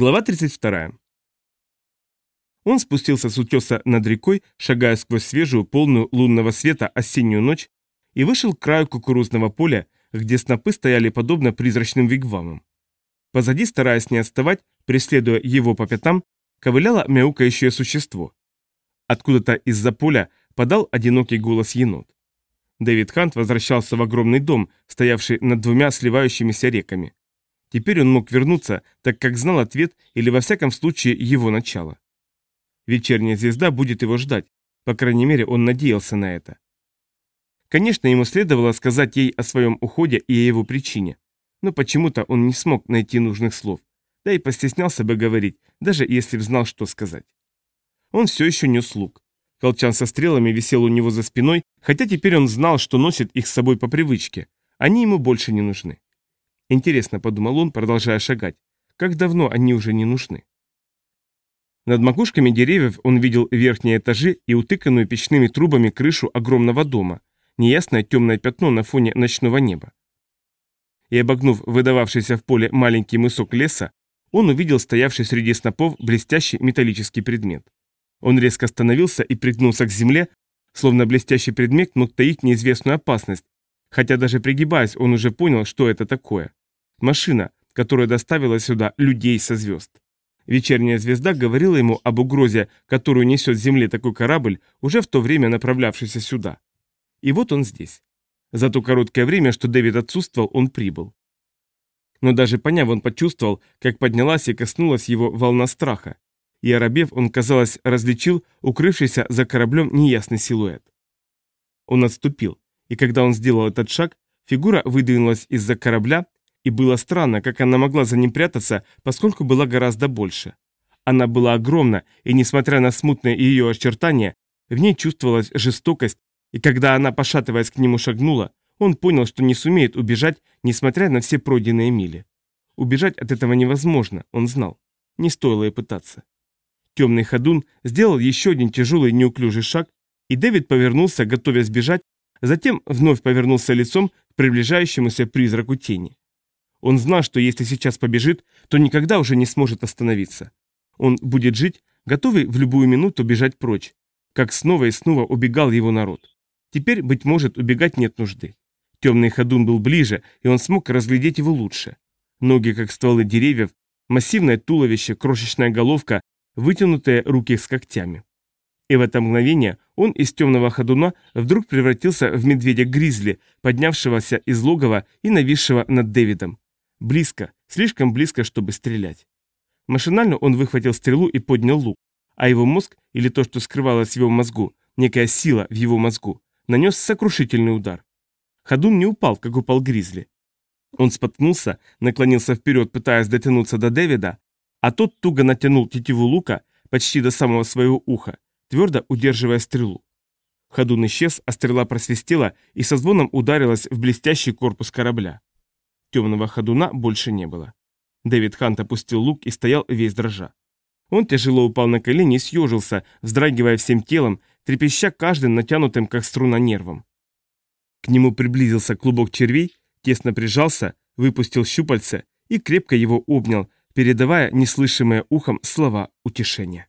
Глава 32. Он спустился с утеса над рекой, шагая сквозь свежую, полную лунного света осеннюю ночь, и вышел к краю кукурузного поля, где снопы стояли подобно призрачным вигвамам. Позади, стараясь не отставать, преследуя его по пятам, ковыляло мяукающее существо. Откуда-то из-за поля подал одинокий голос енот. Дэвид Хант возвращался в огромный дом, стоявший над двумя сливающимися реками. Теперь он мог вернуться, так как знал ответ или во всяком случае его начало. Вечерняя звезда будет его ждать, по крайней мере он надеялся на это. Конечно, ему следовало сказать ей о своем уходе и о его причине, но почему-то он не смог найти нужных слов, да и постеснялся бы говорить, даже если б знал, что сказать. Он все еще нес лук. Колчан со стрелами висел у него за спиной, хотя теперь он знал, что носит их с собой по привычке. Они ему больше не нужны. Интересно, подумал он, продолжая шагать, как давно они уже не нужны. Над макушками деревьев он видел верхние этажи и утыканную печными трубами крышу огромного дома, неясное темное пятно на фоне ночного неба. И обогнув выдававшийся в поле маленький мысок леса, он увидел стоявший среди снопов блестящий металлический предмет. Он резко остановился и пригнулся к земле, словно блестящий предмет мог таить неизвестную опасность, хотя даже пригибаясь, он уже понял, что это такое. Машина, которая доставила сюда людей со звезд. Вечерняя звезда говорила ему об угрозе, которую несет с Земли такой корабль, уже в то время направлявшийся сюда. И вот он здесь. За то короткое время, что Дэвид отсутствовал, он прибыл. Но даже поняв, он почувствовал, как поднялась и коснулась его волна страха. И оробев, он, казалось, различил укрывшийся за кораблем неясный силуэт. Он отступил, и когда он сделал этот шаг, фигура выдвинулась из-за корабля и было странно, как она могла за ним прятаться, поскольку была гораздо больше. Она была огромна, и несмотря на смутные ее очертания, в ней чувствовалась жестокость, и когда она, пошатываясь к нему, шагнула, он понял, что не сумеет убежать, несмотря на все пройденные мили. Убежать от этого невозможно, он знал. Не стоило и пытаться. Темный ходун сделал еще один тяжелый неуклюжий шаг, и Дэвид повернулся, готовясь бежать, затем вновь повернулся лицом к приближающемуся призраку тени. Он знал, что если сейчас побежит, то никогда уже не сможет остановиться. Он будет жить, готовый в любую минуту бежать прочь, как снова и снова убегал его народ. Теперь, быть может, убегать нет нужды. Темный ходун был ближе, и он смог разглядеть его лучше. Ноги, как стволы деревьев, массивное туловище, крошечная головка, вытянутые руки с когтями. И в это мгновение он из темного ходуна вдруг превратился в медведя-гризли, поднявшегося из логова и нависшего над Дэвидом. Близко, слишком близко, чтобы стрелять. Машинально он выхватил стрелу и поднял лук, а его мозг, или то, что скрывалось в его мозгу, некая сила в его мозгу, нанес сокрушительный удар. Ходун не упал, как упал Гризли. Он споткнулся, наклонился вперед, пытаясь дотянуться до Дэвида, а тот туго натянул тетиву лука почти до самого своего уха, твердо удерживая стрелу. Ходун исчез, а стрела просвистела и со звоном ударилась в блестящий корпус корабля. Темного ходуна больше не было. Дэвид Хант опустил лук и стоял весь дрожа. Он тяжело упал на колени и съежился, вздрагивая всем телом, трепеща каждым натянутым, как струна, нервом. К нему приблизился клубок червей, тесно прижался, выпустил щупальца и крепко его обнял, передавая неслышимые ухом слова утешения.